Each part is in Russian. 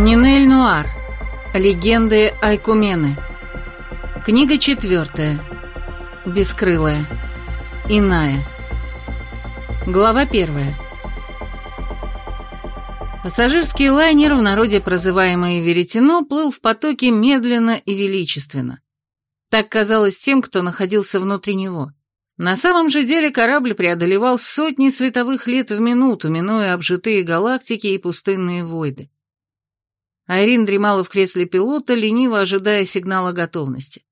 Нинель Нуар. Легенды Айкумены. Книга четвертая. Бескрылая. Иная. Глава первая. Пассажирский лайнер, в народе прозываемый Веретено, плыл в потоке медленно и величественно. Так казалось тем, кто находился внутри него. На самом же деле корабль преодолевал сотни световых лет в минуту, минуя обжитые галактики и пустынные войды. Айрин дремала в кресле пилота, лениво ожидая сигнала готовности.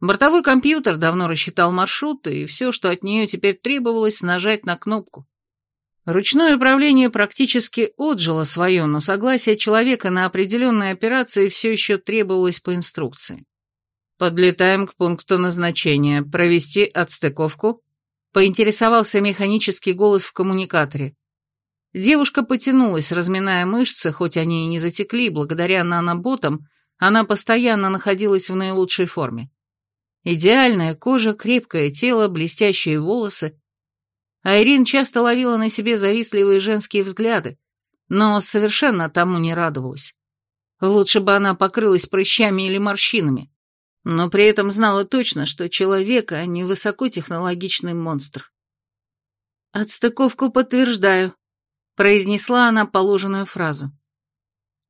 Бортовой компьютер давно рассчитал маршрут, и все, что от нее теперь требовалось, нажать на кнопку. Ручное управление практически отжило свое, но согласие человека на определенные операции все еще требовалось по инструкции. «Подлетаем к пункту назначения. Провести отстыковку?» Поинтересовался механический голос в коммуникаторе. Девушка потянулась, разминая мышцы, хоть они и не затекли, благодаря наноботам, она постоянно находилась в наилучшей форме. Идеальная кожа, крепкое тело, блестящие волосы. Айрин часто ловила на себе завистливые женские взгляды, но совершенно тому не радовалась. Лучше бы она покрылась прыщами или морщинами но при этом знала точно, что человек, а не высокотехнологичный монстр. «Отстыковку подтверждаю», — произнесла она положенную фразу.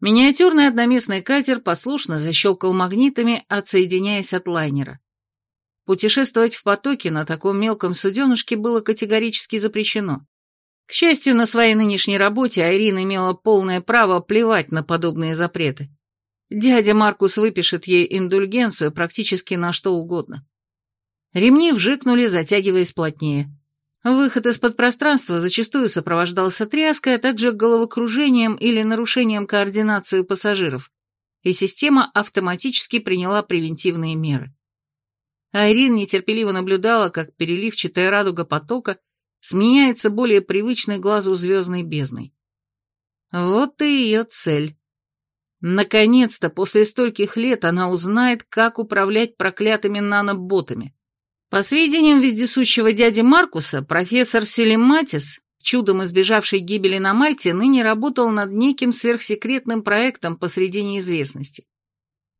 Миниатюрный одноместный катер послушно защелкал магнитами, отсоединяясь от лайнера. Путешествовать в потоке на таком мелком суденышке было категорически запрещено. К счастью, на своей нынешней работе Айрин имела полное право плевать на подобные запреты. Дядя Маркус выпишет ей индульгенцию практически на что угодно. Ремни вжикнули, затягиваясь плотнее. Выход из-под пространства зачастую сопровождался тряской, а также головокружением или нарушением координации пассажиров, и система автоматически приняла превентивные меры. Айрин нетерпеливо наблюдала, как переливчатая радуга потока сменяется более привычной глазу звездной бездной. Вот и ее цель. Наконец-то, после стольких лет, она узнает, как управлять проклятыми наноботами. По сведениям вездесущего дяди Маркуса, профессор Селиматис, чудом избежавший гибели на Мальте, ныне работал над неким сверхсекретным проектом посреди неизвестности.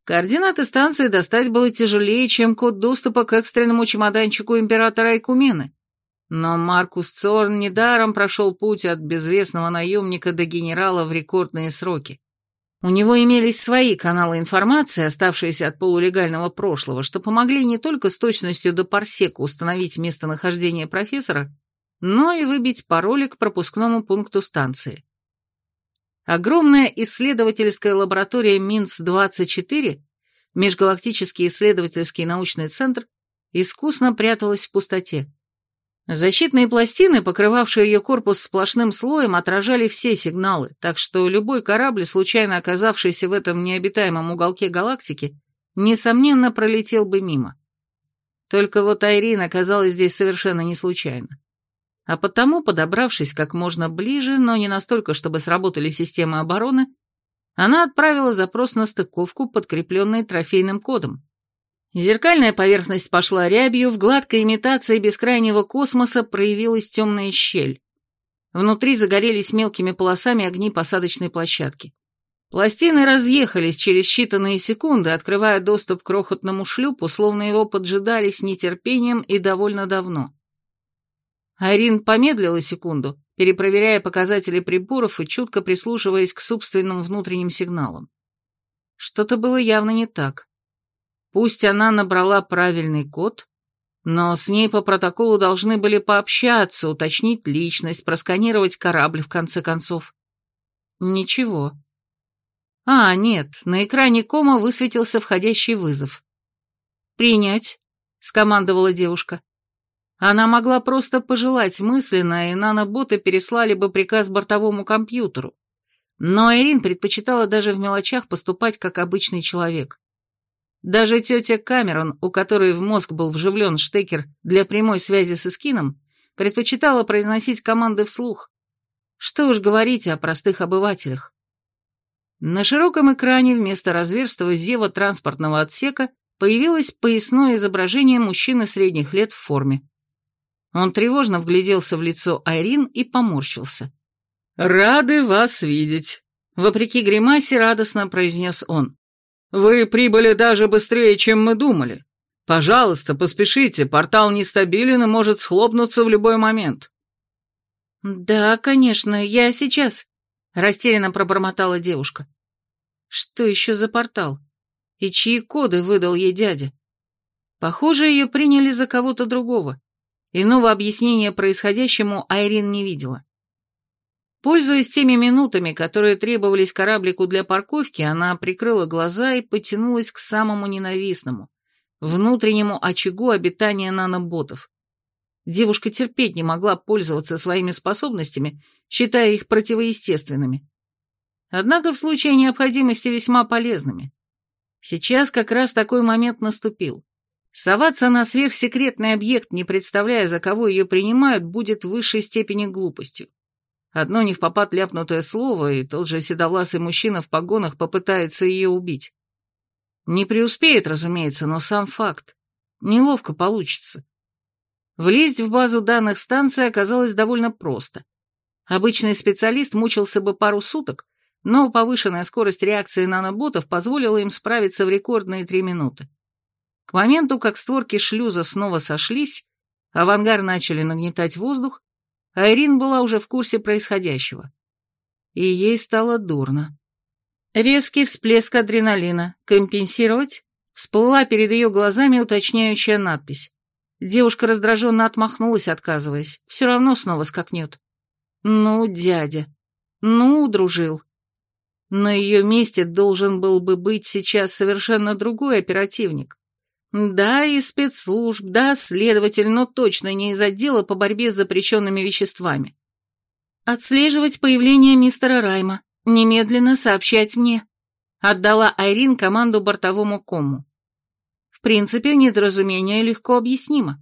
Координаты станции достать было тяжелее, чем код доступа к экстренному чемоданчику императора Айкумены. Но Маркус Цорн недаром прошел путь от безвестного наемника до генерала в рекордные сроки. У него имелись свои каналы информации, оставшиеся от полулегального прошлого, что помогли не только с точностью до парсека установить местонахождение профессора, но и выбить пароли к пропускному пункту станции. Огромная исследовательская лаборатория Минс-24, Межгалактический исследовательский научный центр, искусно пряталась в пустоте. Защитные пластины, покрывавшие ее корпус сплошным слоем, отражали все сигналы, так что любой корабль, случайно оказавшийся в этом необитаемом уголке галактики, несомненно пролетел бы мимо. Только вот Айрин оказалась здесь совершенно не случайно. А потому, подобравшись как можно ближе, но не настолько, чтобы сработали системы обороны, она отправила запрос на стыковку, подкрепленный трофейным кодом. Зеркальная поверхность пошла рябью, в гладкой имитации бескрайнего космоса проявилась темная щель. Внутри загорелись мелкими полосами огни посадочной площадки. Пластины разъехались через считанные секунды, открывая доступ к крохотному шлюпу, словно его поджидали с нетерпением и довольно давно. Айрин помедлила секунду, перепроверяя показатели приборов и чутко прислушиваясь к собственным внутренним сигналам. Что-то было явно не так. Пусть она набрала правильный код, но с ней по протоколу должны были пообщаться, уточнить личность, просканировать корабль в конце концов. Ничего. А, нет, на экране кома высветился входящий вызов. «Принять», — скомандовала девушка. Она могла просто пожелать мысленно, и наноботы переслали бы приказ бортовому компьютеру. Но Ирин предпочитала даже в мелочах поступать как обычный человек. Даже тетя Камерон, у которой в мозг был вживлен штекер для прямой связи с Искином, предпочитала произносить команды вслух. Что уж говорить о простых обывателях. На широком экране вместо разверстого зева транспортного отсека появилось поясное изображение мужчины средних лет в форме. Он тревожно вгляделся в лицо Айрин и поморщился. «Рады вас видеть», Вопреки гримасе радостно произнес он. «Вы прибыли даже быстрее, чем мы думали. Пожалуйста, поспешите, портал нестабилен и может схлопнуться в любой момент». «Да, конечно, я сейчас», — растерянно пробормотала девушка. «Что еще за портал? И чьи коды выдал ей дядя?» Похоже, ее приняли за кого-то другого. Иного объяснения происходящему Айрин не видела. Пользуясь теми минутами, которые требовались кораблику для парковки, она прикрыла глаза и потянулась к самому ненавистному, внутреннему очагу обитания наноботов. Девушка терпеть не могла пользоваться своими способностями, считая их противоестественными. Однако в случае необходимости весьма полезными. Сейчас как раз такой момент наступил. Соваться на сверхсекретный объект, не представляя, за кого ее принимают, будет в высшей степени глупостью. Одно не в попад ляпнутое слово, и тот же седовласый мужчина в погонах попытается ее убить. Не преуспеет, разумеется, но сам факт. Неловко получится. Влезть в базу данных станции оказалось довольно просто. Обычный специалист мучился бы пару суток, но повышенная скорость реакции наноботов позволила им справиться в рекордные три минуты. К моменту, как створки шлюза снова сошлись, а в ангар начали нагнетать воздух, Айрин была уже в курсе происходящего. И ей стало дурно. Резкий всплеск адреналина. Компенсировать? Всплыла перед ее глазами уточняющая надпись. Девушка раздраженно отмахнулась, отказываясь. Все равно снова скакнет. Ну, дядя. Ну, дружил. На ее месте должен был бы быть сейчас совершенно другой оперативник. Да, и спецслужб, да, следователь, но точно не из отдела по борьбе с запрещенными веществами. Отслеживать появление мистера Райма, немедленно сообщать мне. Отдала Айрин команду бортовому кому. В принципе, недоразумение легко объяснимо.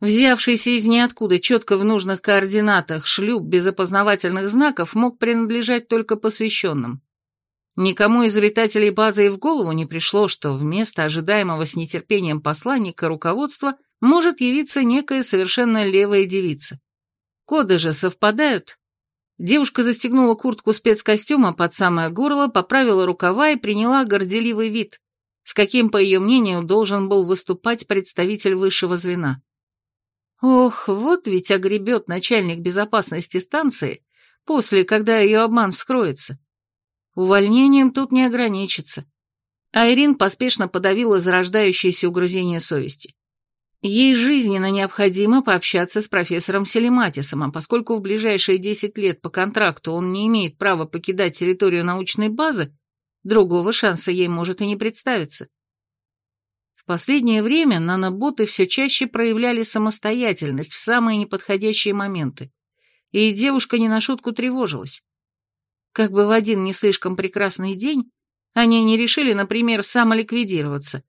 Взявшийся из ниоткуда четко в нужных координатах шлюп без опознавательных знаков мог принадлежать только посвященным. Никому из обитателей базы и в голову не пришло, что вместо ожидаемого с нетерпением посланника руководства может явиться некая совершенно левая девица. Коды же совпадают. Девушка застегнула куртку спецкостюма под самое горло, поправила рукава и приняла горделивый вид, с каким, по ее мнению, должен был выступать представитель высшего звена. Ох, вот ведь огребет начальник безопасности станции после, когда ее обман вскроется. Увольнением тут не ограничится. Айрин поспешно подавила зарождающееся угрызение совести. Ей жизненно необходимо пообщаться с профессором Селематисом, а поскольку в ближайшие 10 лет по контракту он не имеет права покидать территорию научной базы, другого шанса ей может и не представиться. В последнее время наноботы все чаще проявляли самостоятельность в самые неподходящие моменты, и девушка не на шутку тревожилась. Как бы в один не слишком прекрасный день они не решили, например, самоликвидироваться.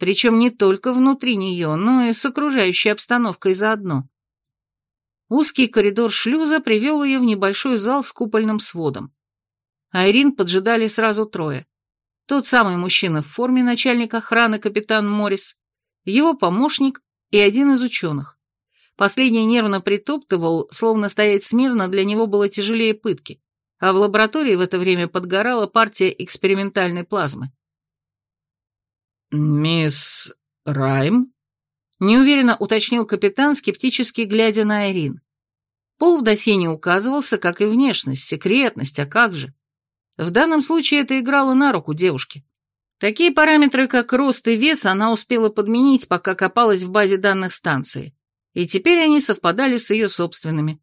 Причем не только внутри нее, но и с окружающей обстановкой заодно. Узкий коридор шлюза привел ее в небольшой зал с купольным сводом. Айрин поджидали сразу трое. Тот самый мужчина в форме, начальник охраны капитан Моррис, его помощник и один из ученых. Последний нервно притоптывал, словно стоять смирно для него было тяжелее пытки а в лаборатории в это время подгорала партия экспериментальной плазмы. «Мисс Райм?» — неуверенно уточнил капитан, скептически глядя на Айрин. Пол в досье не указывался, как и внешность, секретность, а как же. В данном случае это играло на руку девушке. Такие параметры, как рост и вес, она успела подменить, пока копалась в базе данных станции, и теперь они совпадали с ее собственными.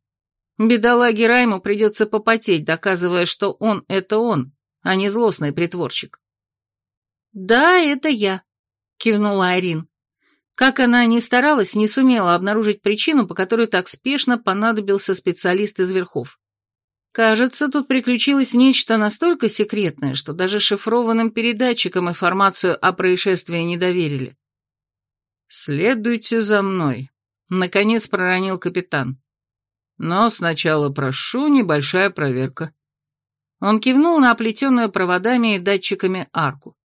Бедолаге Райму придется попотеть, доказывая, что он — это он, а не злостный притворщик. «Да, это я», — кивнула Айрин. Как она ни старалась, не сумела обнаружить причину, по которой так спешно понадобился специалист из верхов. Кажется, тут приключилось нечто настолько секретное, что даже шифрованным передатчикам информацию о происшествии не доверили. «Следуйте за мной», — наконец проронил капитан. Но сначала прошу небольшая проверка. Он кивнул на оплетенную проводами и датчиками арку.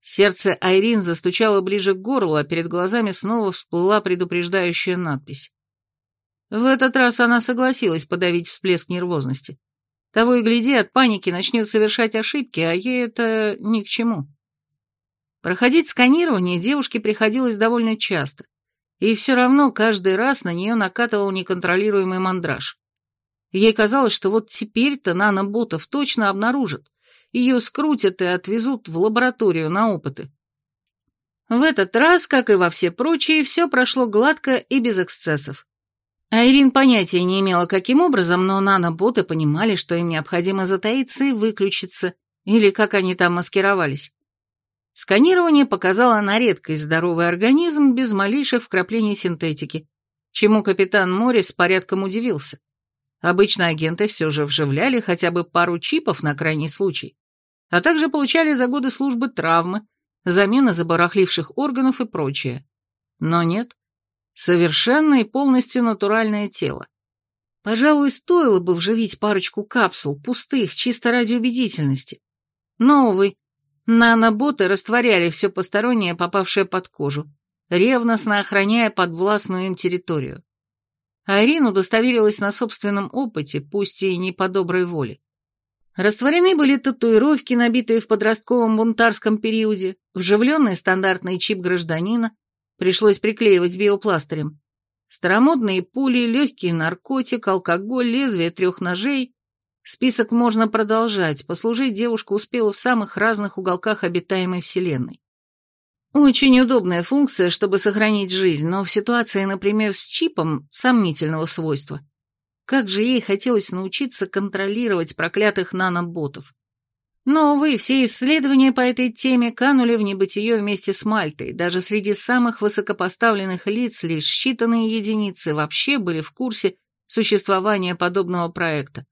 Сердце Айрин застучало ближе к горлу, а перед глазами снова всплыла предупреждающая надпись. В этот раз она согласилась подавить всплеск нервозности. Того и гляди, от паники начнет совершать ошибки, а ей это ни к чему. Проходить сканирование девушке приходилось довольно часто, и все равно каждый раз на нее накатывал неконтролируемый мандраж. Ей казалось, что вот теперь-то наноботов точно обнаружат, ее скрутят и отвезут в лабораторию на опыты. В этот раз, как и во все прочие, все прошло гладко и без эксцессов. Айрин понятия не имела, каким образом, но наноботы понимали, что им необходимо затаиться и выключиться, или как они там маскировались. Сканирование показало на редкость здоровый организм без малейших вкраплений синтетики, чему капитан Моррис порядком удивился. Обычно агенты все же вживляли хотя бы пару чипов на крайний случай, а также получали за годы службы травмы, замена забарахливших органов и прочее. Но нет, совершенно и полностью натуральное тело. Пожалуй, стоило бы вживить парочку капсул, пустых, чисто ради убедительности. Но, увы, Наноботы растворяли все постороннее, попавшее под кожу, ревностно охраняя подвластную им территорию. Айрин удостоверилась на собственном опыте, пусть и не по доброй воле. Растворены были татуировки, набитые в подростковом бунтарском периоде, вживленный стандартный чип гражданина, пришлось приклеивать биопластырем, старомодные пули, легкий наркотик, алкоголь, лезвие трех ножей, Список можно продолжать, послужить девушка успела в самых разных уголках обитаемой вселенной. Очень удобная функция, чтобы сохранить жизнь, но в ситуации, например, с чипом сомнительного свойства. Как же ей хотелось научиться контролировать проклятых наноботов. Но, увы, все исследования по этой теме канули в небытие вместе с Мальтой, даже среди самых высокопоставленных лиц лишь считанные единицы вообще были в курсе существования подобного проекта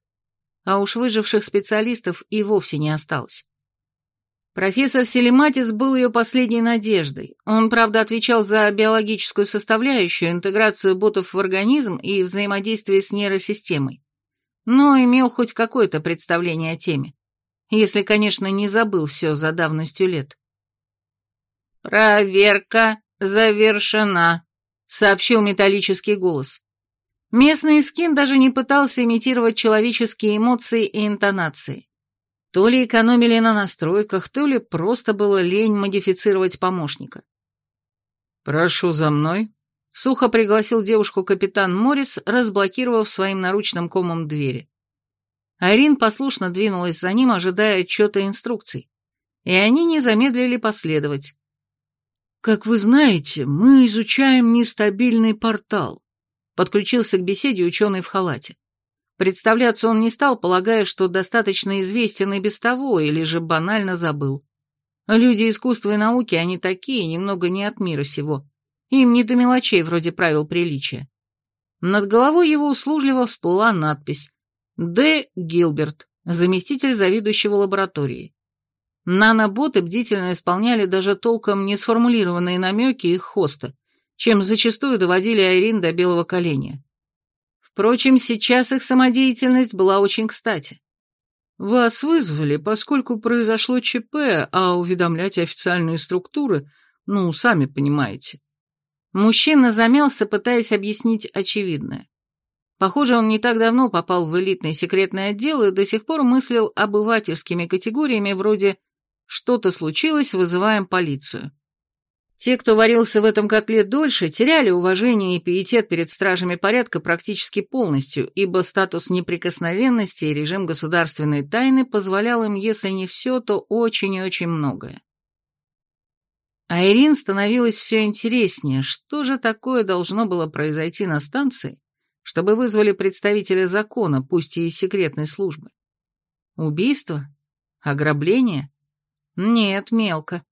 а уж выживших специалистов и вовсе не осталось. Профессор Селематис был ее последней надеждой. Он, правда, отвечал за биологическую составляющую, интеграцию ботов в организм и взаимодействие с нейросистемой. Но имел хоть какое-то представление о теме. Если, конечно, не забыл все за давностью лет. «Проверка завершена», — сообщил металлический голос. Местный скин даже не пытался имитировать человеческие эмоции и интонации. То ли экономили на настройках, то ли просто было лень модифицировать помощника. «Прошу за мной», — сухо пригласил девушку капитан Моррис, разблокировав своим наручным комом двери. Айрин послушно двинулась за ним, ожидая отчета инструкций, и они не замедлили последовать. «Как вы знаете, мы изучаем нестабильный портал», Подключился к беседе ученый в халате. Представляться он не стал, полагая, что достаточно известен и без того, или же банально забыл. Люди искусства и науки, они такие, немного не от мира сего. Им не до мелочей вроде правил приличия. Над головой его услужливо всплыла надпись «Д. Гилберт, заместитель заведующего лабораторией». Наноботы бдительно исполняли даже толком не сформулированные намеки их хоста, чем зачастую доводили Айрин до белого коленя. Впрочем, сейчас их самодеятельность была очень кстати. Вас вызвали, поскольку произошло ЧП, а уведомлять официальные структуры, ну, сами понимаете. Мужчина замялся, пытаясь объяснить очевидное. Похоже, он не так давно попал в элитный секретный отдел и до сих пор мыслил обывательскими категориями вроде «что-то случилось, вызываем полицию». Те, кто варился в этом котле дольше, теряли уважение и пиетет перед стражами порядка практически полностью, ибо статус неприкосновенности и режим государственной тайны позволял им, если не все, то очень и очень многое. А Ирин становилось все интереснее, что же такое должно было произойти на станции, чтобы вызвали представителя закона, пусть и из секретной службы. Убийство? Ограбление? Нет, мелко.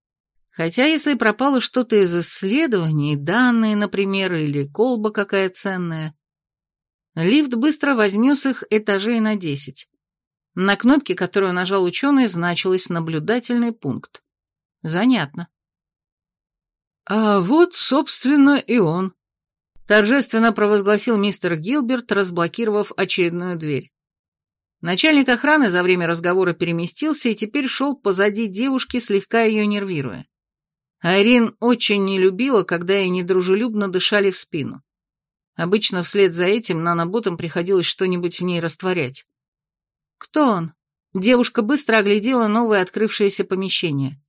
Хотя если пропало что-то из исследований, данные, например, или колба какая ценная... Лифт быстро вознес их этажей на десять. На кнопке, которую нажал ученый, значилось «наблюдательный пункт». Занятно. «А вот, собственно, и он», — торжественно провозгласил мистер Гилберт, разблокировав очередную дверь. Начальник охраны за время разговора переместился и теперь шел позади девушки, слегка ее нервируя. Айрин очень не любила, когда ей недружелюбно дышали в спину. Обычно вслед за этим наноботам приходилось что-нибудь в ней растворять. Кто он? Девушка быстро оглядела новое открывшееся помещение.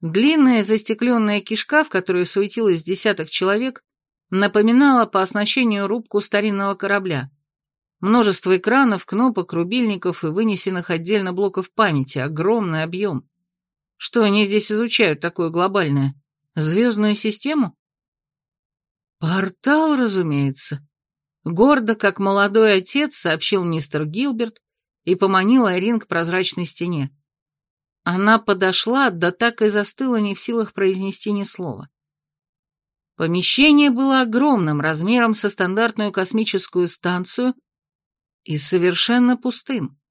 Длинная застекленная кишка, в которой суетилось десяток человек, напоминала по оснащению рубку старинного корабля. Множество экранов, кнопок, рубильников и вынесенных отдельно блоков памяти, огромный объем. Что они здесь изучают такое глобальное? Звездную систему? Портал, разумеется. Гордо, как молодой отец, сообщил мистер Гилберт и поманил Айрин к прозрачной стене. Она подошла, да так и застыла не в силах произнести ни слова. Помещение было огромным, размером со стандартную космическую станцию и совершенно пустым.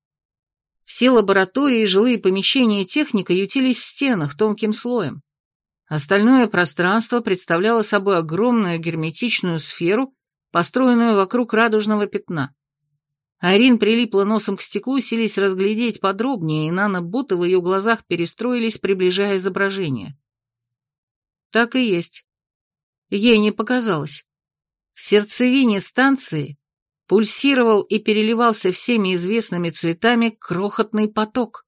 Все лаборатории, жилые помещения и техника ютились в стенах тонким слоем. Остальное пространство представляло собой огромную герметичную сферу, построенную вокруг радужного пятна. Арин прилипла носом к стеклу, сились разглядеть подробнее, и наноботы в ее глазах перестроились, приближая изображение. Так и есть. Ей не показалось. В сердцевине станции пульсировал и переливался всеми известными цветами крохотный поток.